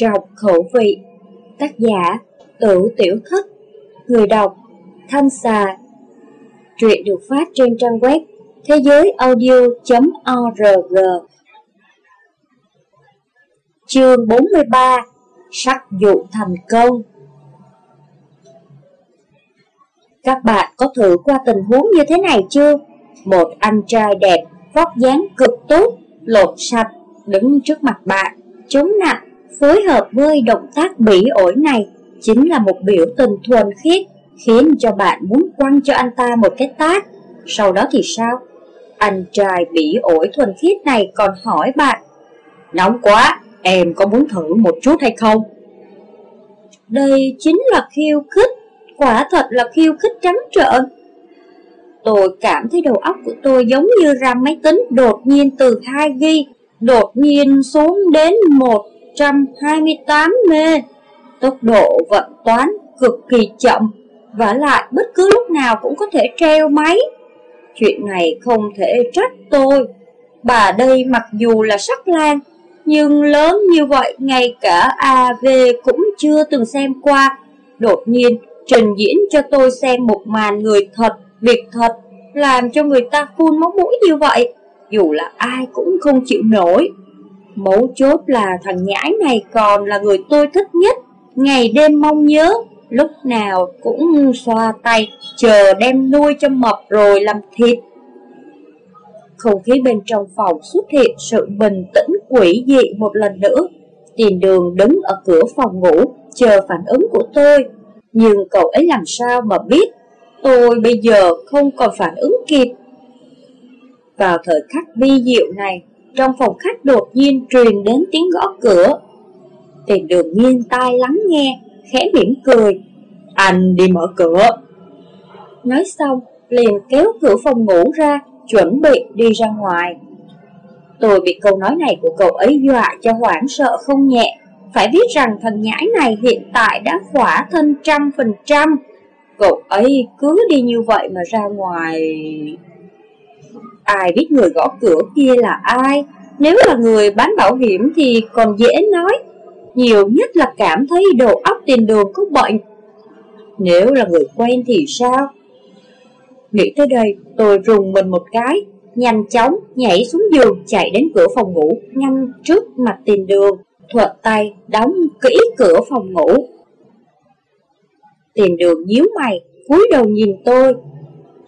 trọc khẩu vị. Tác giả Tử Tiểu Thất. Người đọc Thanh Xà. Truyện được phát trên trang web thế giới audio.org Chương 43 Sắc dụ thành công. Các bạn có thử qua tình huống như thế này chưa? Một anh trai đẹp, vóc dáng cực tốt, lột sạch, đứng trước mặt bạn, chống nặng, phối hợp với động tác bỉ ổi này chính là một biểu tình thuần khiết, khiến cho bạn muốn quăng cho anh ta một cái tát. Sau đó thì sao? Anh trai bỉ ổi thuần khiết này còn hỏi bạn, Nóng quá, em có muốn thử một chút hay không? Đây chính là khiêu khích, quả thật là khiêu khích trắng trợn. Tôi cảm thấy đầu óc của tôi giống như RAM máy tính đột nhiên từ 2 ghi, đột nhiên xuống đến 128 mê. Tốc độ vận toán cực kỳ chậm, và lại bất cứ lúc nào cũng có thể treo máy. Chuyện này không thể trách tôi. Bà đây mặc dù là sắc lang, nhưng lớn như vậy ngay cả AV cũng chưa từng xem qua. Đột nhiên trình diễn cho tôi xem một màn người thật, việc thật, làm cho người ta phun máu mũi như vậy, dù là ai cũng không chịu nổi. Mấu chốt là thằng nhãi này còn là người tôi thích nhất, ngày đêm mong nhớ, lúc nào cũng xoa tay, chờ đem nuôi cho mập rồi làm thịt. Không khí bên trong phòng xuất hiện sự bình tĩnh quỷ dị một lần nữa. Tiền đường đứng ở cửa phòng ngủ, chờ phản ứng của tôi. Nhưng cậu ấy làm sao mà biết tôi bây giờ không còn phản ứng kịp. Vào thời khắc vi diệu này, trong phòng khách đột nhiên truyền đến tiếng gõ cửa. Tiền đường nghiêng tai lắng nghe, khẽ mỉm cười. Anh đi mở cửa. Nói xong, liền kéo cửa phòng ngủ ra, chuẩn bị đi ra ngoài. Tôi bị câu nói này của cậu ấy dọa cho hoảng sợ không nhẹ. Phải biết rằng thằng nhãi này hiện tại đã khỏa thân trăm phần trăm. Cậu ấy cứ đi như vậy mà ra ngoài... Ai biết người gõ cửa kia là ai? Nếu là người bán bảo hiểm thì còn dễ nói. Nhiều nhất là cảm thấy đầu óc tiền đường có bệnh. Nếu là người quen thì sao? Nghĩ tới đây, tôi rùng mình một cái, nhanh chóng nhảy xuống giường chạy đến cửa phòng ngủ, ngăn trước mặt tiền đường, thuận tay đóng kỹ cửa phòng ngủ. Tiền đường nhíu mày, cúi đầu nhìn tôi.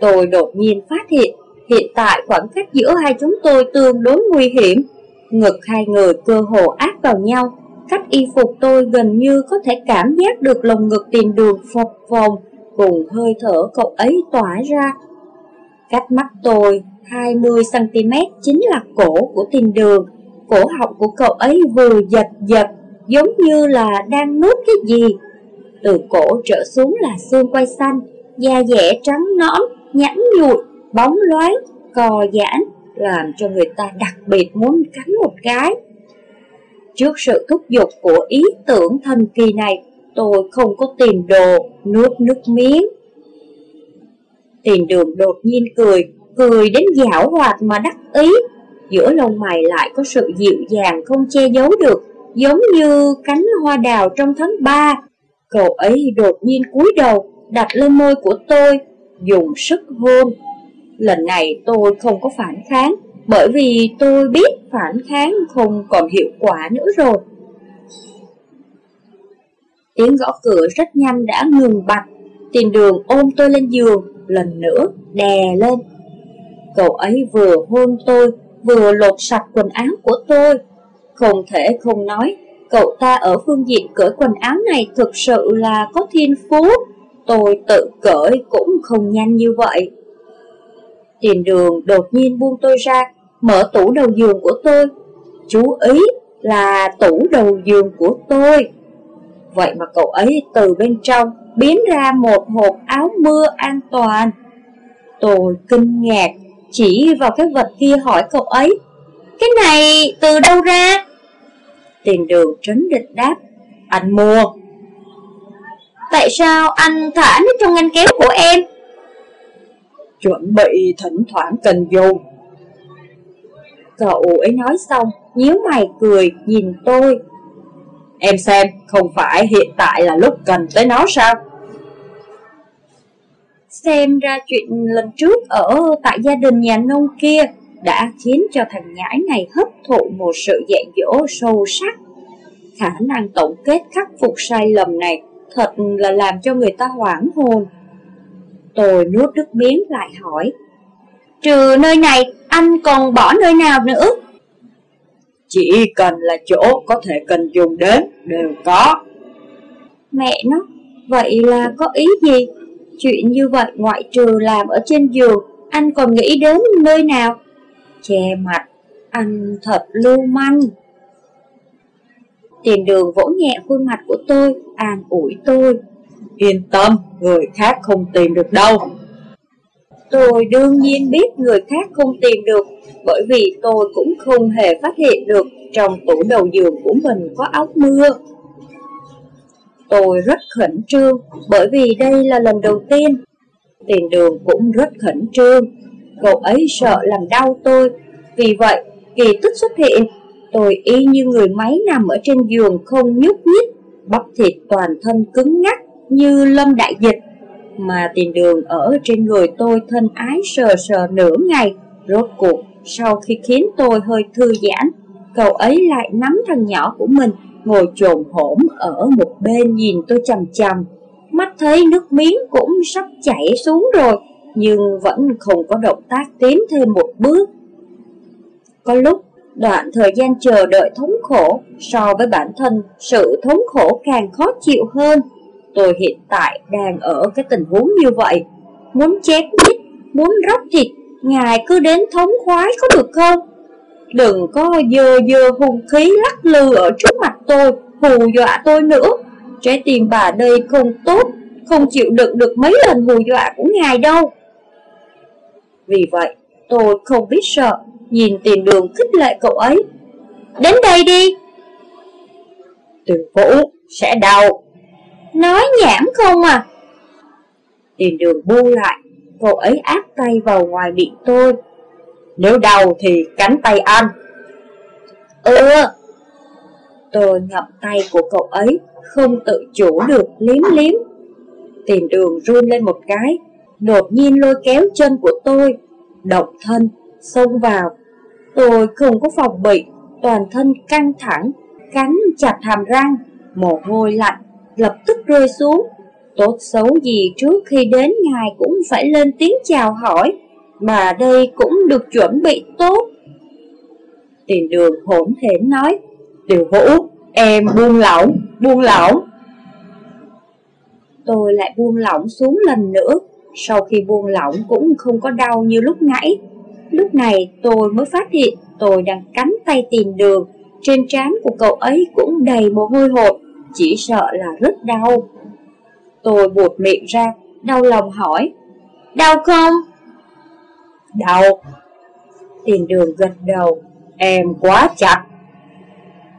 Tôi đột nhiên phát hiện, hiện tại khoảng cách giữa hai chúng tôi tương đối nguy hiểm. Ngực hai người cơ hồ áp vào nhau, cách y phục tôi gần như có thể cảm giác được lồng ngực tìm đường phập phồng cùng hơi thở cậu ấy tỏa ra. Cách mắt tôi 20cm chính là cổ của tiền đường, cổ họng của cậu ấy vừa giật giật, giống như là đang nuốt cái gì. Từ cổ trở xuống là xương quay xanh, da dẻ trắng nõn, nhẵn nhụi, bóng loáng, co giãn, làm cho người ta đặc biệt muốn cắn một cái. Trước sự thúc giục của ý tưởng thần kỳ này, tôi không có tìm đồ, nuốt nước miếng. Tiền đường đột nhiên cười, cười đến giảo hoạt mà đắc ý. Giữa lông mày lại có sự dịu dàng không che giấu được, giống như cánh hoa đào trong tháng 3. Cậu ấy đột nhiên cúi đầu, đặt lên môi của tôi, dùng sức hôn. Lần này tôi không có phản kháng, bởi vì tôi biết phản kháng không còn hiệu quả nữa rồi. Tiếng gõ cửa rất nhanh đã ngừng bặt, tìm đường ôm tôi lên giường, lần nữa đè lên. Cậu ấy vừa hôn tôi, vừa lột sạch quần áo của tôi. Không thể không nói, cậu ta ở phương diện cởi quần áo này thực sự là có thiên phú. Tôi tự cởi cũng không nhanh như vậy. Tiền đường đột nhiên buông tôi ra, mở tủ đầu giường của tôi. Chú ý là tủ đầu giường của tôi. Vậy mà cậu ấy từ bên trong biến ra một hộp áo mưa an toàn. Tôi kinh ngạc, chỉ vào cái vật kia hỏi cậu ấy, cái này từ đâu ra? Tiền đường trấn định đáp, anh mua. Tại sao anh thả nó trong ngăn kéo của em? Chuẩn bị thỉnh thoảng cần dùng. Cậu ấy nói xong, nhíu mày cười nhìn tôi. Em xem, không phải hiện tại là lúc cần tới nó sao? Xem ra chuyện lần trước ở tại gia đình nhà nông kia đã khiến cho thằng nhãi này hấp thụ một sự dạy dỗ sâu sắc. Khả năng tổng kết khắc phục sai lầm này thật là làm cho người ta hoảng hồn. Tôi nuốt nước miếng lại hỏi, trừ nơi này, anh còn bỏ nơi nào nữa? Chỉ cần là chỗ có thể cần dùng đến, đều có. Mẹ nó, vậy là có ý gì? Chuyện như vậy ngoại trừ làm ở trên giường, anh còn nghĩ đến nơi nào? Che mặt, anh thật lưu manh. Tiền đường vỗ nhẹ khuôn mặt của tôi, an ủi tôi. Yên tâm, người khác không tìm được đâu. Tôi đương nhiên biết người khác không tìm được, bởi vì tôi cũng không hề phát hiện được trong tủ đầu giường của mình có áo mưa. Tôi rất khẩn trương, bởi vì đây là lần đầu tiên. Tiền đường cũng rất khẩn trương, cậu ấy sợ làm đau tôi. Vì vậy, kỳ tích xuất hiện, tôi y như người máy nằm ở trên giường không nhúc nhích, bắp thịt toàn thân cứng ngắc như lâm đại dịch. Mà tiền đường ở trên người tôi thân ái sờ sờ nửa ngày, rốt cuộc sau khi khiến tôi hơi thư giãn, cậu ấy lại nắm thằng nhỏ của mình ngồi trồn hổm ở một bên nhìn tôi chầm chầm. Mắt thấy nước miếng cũng sắp chảy xuống rồi, nhưng vẫn không có động tác tiến thêm một bước. Có lúc, đoạn thời gian chờ đợi thống khổ so với bản thân, sự thống khổ càng khó chịu hơn. Tôi hiện tại đang ở cái tình huống như vậy. Muốn chém giết, muốn róc thịt, ngài cứ đến thống khoái có được không? Đừng có dơ dơ hung khí lắc lư ở trước mặt tôi, hù dọa tôi nữa. Trái tim bà đây không tốt, không chịu đựng được mấy lần hù dọa của ngài đâu. Vì vậy, tôi không biết sợ, nhìn tiền đường khích lệ cậu ấy. Đến đây đi! Từ vũ sẽ đau. Nói nhảm không à? Tiền đường bu lại, cậu ấy áp tay vào ngoài miệng tôi. Nếu đau thì cánh tay anh. Ừ. Tôi ngậm tay của cậu ấy, không tự chủ được liếm liếm. Tiền đường run lên một cái, đột nhiên lôi kéo chân của tôi, động thân, xông vào. Tôi không có phòng bị, toàn thân căng thẳng, cắn chặt hàm răng, mồ hôi lạnh, lập tức rơi xuống. Tốt xấu gì trước khi đến ngài cũng phải lên tiếng chào hỏi, mà đây cũng được chuẩn bị tốt. Tiền đường hỗn hển nói, Tiểu Vũ, em buông lỏng, buông lỏng. Tôi lại buông lỏng xuống lần nữa, sau khi buông lỏng cũng không có đau như lúc nãy. Lúc này tôi mới phát hiện tôi đang cắn tay tiền đường, trên trán của cậu ấy cũng đầy mồ hôi hột, chỉ sợ là rất đau. Tôi buột miệng ra, đau lòng hỏi, đau không? Đau. Tiền đường gật đầu, em quá chặt.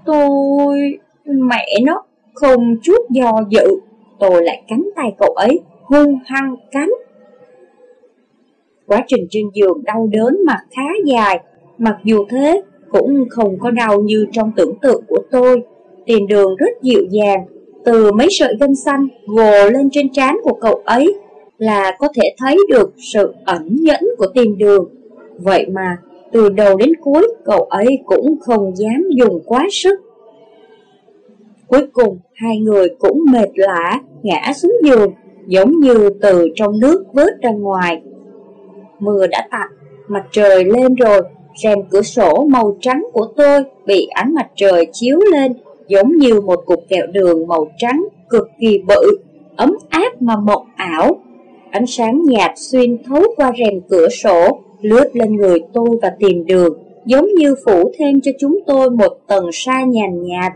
Tôi... mẹ nó, không chút do dự, tôi lại cắn tay cậu ấy, hung hăng cắn. Quá trình trên giường đau đớn mà khá dài, mặc dù thế cũng không có đau như trong tưởng tượng của tôi. Tiền đường rất dịu dàng, từ mấy sợi gân xanh gồ lên trên trán của cậu ấy là có thể thấy được sự ẩn nhẫn của tiền đường. Vậy mà, từ đầu đến cuối cậu ấy cũng không dám dùng quá sức. Cuối cùng, hai người cũng mệt lạ ngã xuống giường, giống như từ trong nước vớt ra ngoài. Mưa đã tạnh, mặt trời lên rồi, rèm cửa sổ màu trắng của tôi bị ánh mặt trời chiếu lên, giống như một cục kẹo đường màu trắng cực kỳ bự, ấm áp mà mộng ảo. Ánh sáng nhạt xuyên thấu qua rèm cửa sổ, lướt lên người tôi và tìm đường, giống như phủ thêm cho chúng tôi một tầng sa nhàn nhạt.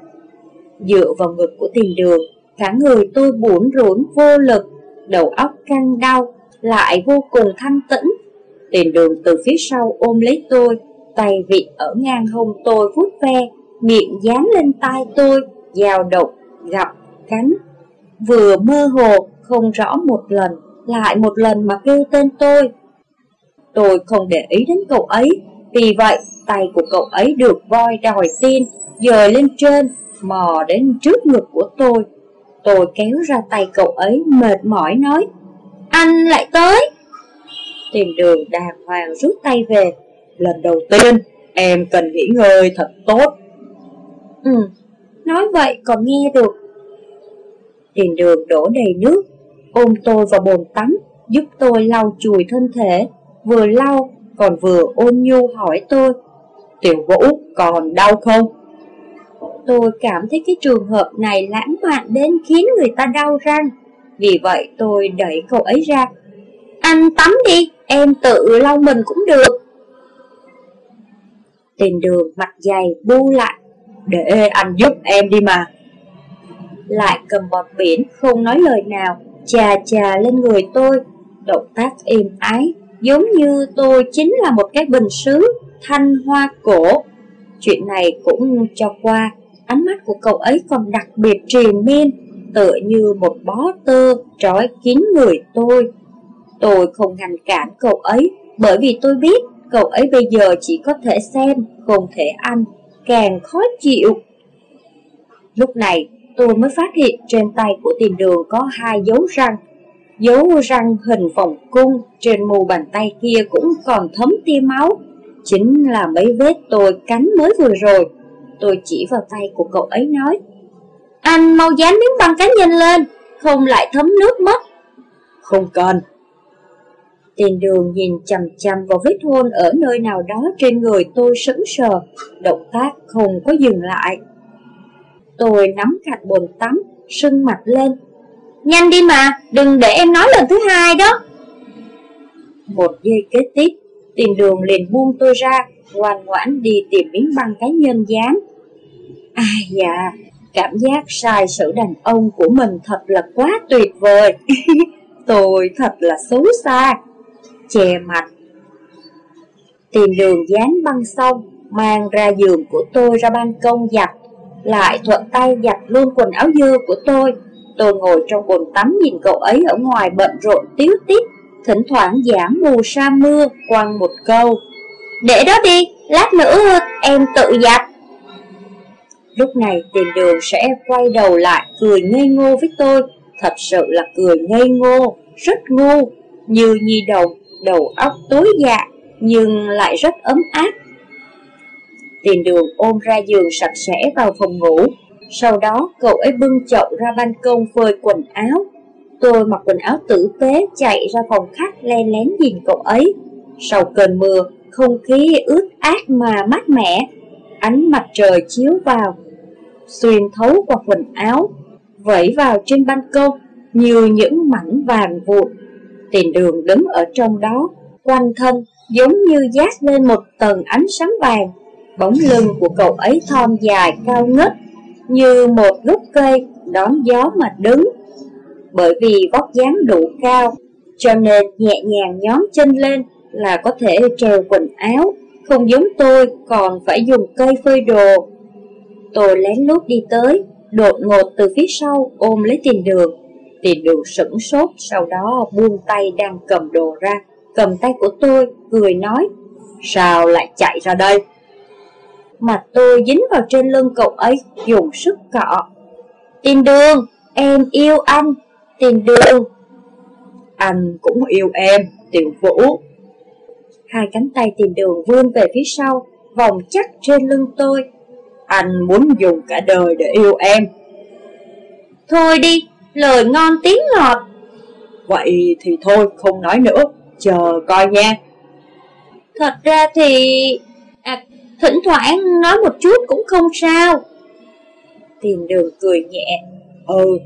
Dựa vào ngực của tìm đường, cả người tôi bủn rủn vô lực, đầu óc căng đau, lại vô cùng thanh tĩnh. tìm đường từ phía sau ôm lấy tôi, tay vịt ở ngang hông tôi vuốt ve, miệng dán lên tai tôi, dao độc, gặp, cắn. Vừa mơ hồ, không rõ một lần, lại một lần mà kêu tên tôi. Tôi không để ý đến cậu ấy, Vì vậy, tay của cậu ấy được voi đòi tin, dời lên trên, mò đến trước ngực của tôi. Tôi kéo ra tay cậu ấy mệt mỏi nói, anh lại tới. Tìm đường đàng hoàng rút tay về. Lần đầu tiên, em cần nghỉ ngơi thật tốt. Ừ, nói vậy còn nghe được. Tiền đường đổ đầy nước, ôm tôi vào bồn tắm, giúp tôi lau chùi thân thể, vừa lau còn vừa ôn nhu hỏi tôi. Tiểu Vũ còn đau không? Tôi cảm thấy cái trường hợp này lãng mạn đến khiến người ta đau răng. Vì vậy tôi đẩy cậu ấy ra. Anh tắm đi, em tự lau mình cũng được. Tiền đường mặt dày bu lại. Để anh giúp em đi mà. Lại cầm bọt biển không nói lời nào, chà chà lên người tôi. Động tác êm ái, giống như tôi chính là một cái bình sứ thanh hoa cổ. Chuyện này cũng cho qua, ánh mắt của cậu ấy còn đặc biệt triền miên, tựa như một bó tơ trói kín người tôi. Tôi không ngăn cản cậu ấy, bởi vì tôi biết cậu ấy bây giờ chỉ có thể xem, không thể ăn, càng khó chịu. Lúc này, tôi mới phát hiện trên tay của tiền đường có hai dấu răng. Dấu răng hình vòng cung trên mu bàn tay kia cũng còn thấm tia máu. Chính là mấy vết tôi cắn mới vừa rồi. Tôi chỉ vào tay của cậu ấy nói Anh mau dán miếng băng cá nhân lên Không lại thấm nước mất Không cần Tiền đường nhìn chầm chầm vào vết hôn ở nơi nào đó trên người tôi sững sờ Động tác không có dừng lại Tôi nắm cạnh bồn tắm, sưng mặt lên Nhanh đi mà, đừng để em nói lần thứ hai đó Một giây kế tiếp, tiền đường liền buông tôi ra Ngoan ngoãn đi tìm miếng băng cá nhân dán Ai dạ, cảm giác sai sự đàn ông của mình thật là quá tuyệt vời. Tôi thật là xấu xa. Che mặt. Tìm đường dán băng xong, mang ra giường của tôi ra ban công giặt. Lại thuận tay giặt luôn quần áo dơ của tôi. Tôi ngồi trong bồn tắm nhìn cậu ấy ở ngoài bận rộn tiếu tít. Thỉnh thoảng giảm mù sa mưa, quăng một câu. Để đó đi, lát nữa em tự giặt. Lúc này tiền đường sẽ quay đầu lại cười ngây ngô với tôi Thật sự là cười ngây ngô, rất ngu Như nhi đồng, đầu óc tối dạ Nhưng lại rất ấm áp. Tiền đường ôm ra giường sạch sẽ vào phòng ngủ Sau đó cậu ấy bưng chậu ra ban công phơi quần áo. Tôi mặc quần áo tử tế chạy ra phòng khách len lén nhìn cậu ấy. Sau cơn mưa, không khí ướt át mà mát mẻ Ánh mặt trời chiếu vào xuyên thấu qua quần áo, vẫy vào trên ban công như những mảnh vàng vụn. Tiền đường đứng ở trong đó, quanh thân giống như dát lên một tầng ánh sáng vàng. Bóng lưng của cậu ấy thon dài cao ngất, như một gốc cây đón gió mà đứng. Bởi vì vóc dáng đủ cao, cho nên nhẹ nhàng nhón chân lên là có thể trèo quần áo, không giống tôi còn phải dùng cây phơi đồ Tôi lén lút đi tới, đột ngột từ phía sau ôm lấy tiền đường. Tiền đường sửng sốt, sau đó buông tay đang cầm đồ ra, cầm tay của tôi, cười nói, sao lại chạy ra đây? mà tôi dính vào trên lưng cậu ấy, dùng sức cọ. Tiền đường, em yêu anh, tiền đường. Anh cũng yêu em, tiểu vũ. Hai cánh tay tiền đường vươn về phía sau, vòng chắc trên lưng tôi, anh muốn dùng cả đời để yêu em Thôi đi, lời ngon tiếng ngọt. Vậy thì thôi, không nói nữa. Chờ coi nha. Thật ra thì... À, thỉnh thoảng nói một chút cũng không sao. Tiền đường cười nhẹ. Ừ,